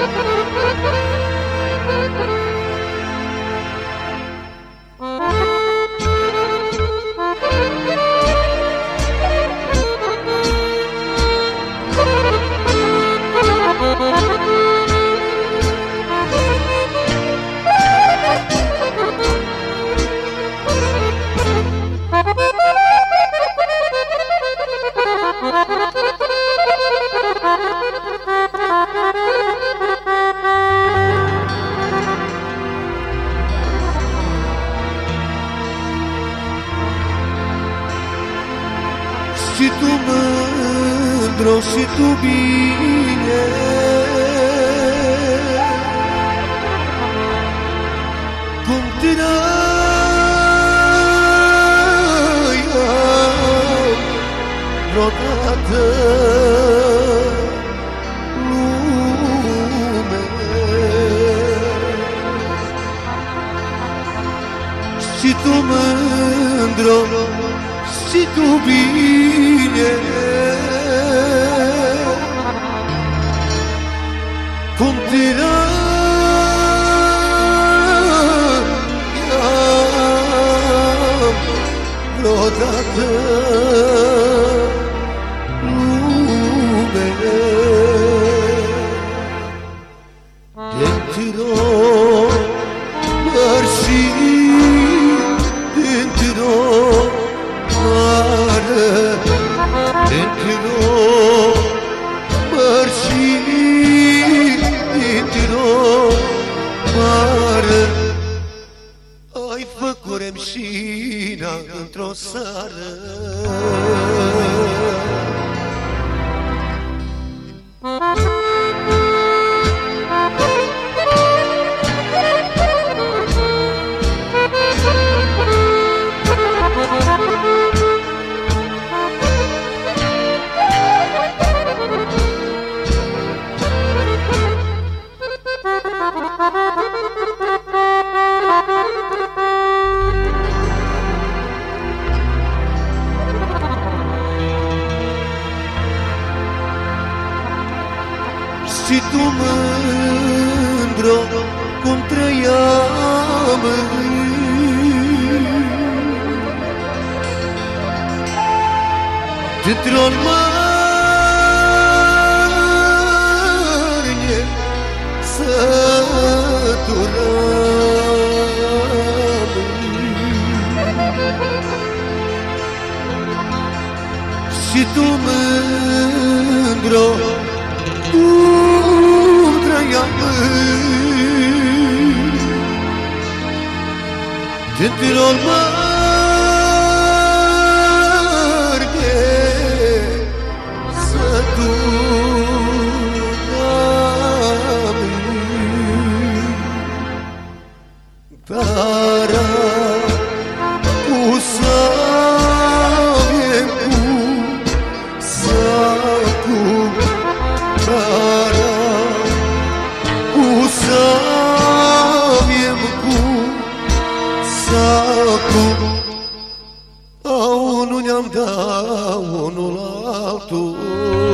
Thank you. Și tu mândro și tu bine. Cum trăiam vreodată lume. Și tu mândro și tu bine Cum tiram vreodată Dintr-o mărșii Dintr-o mare Ai făcut remșina într-o seară Și tu mândro cum trăiam Dintr-o mare săturam Și tu mândro Dintr-o mare alto.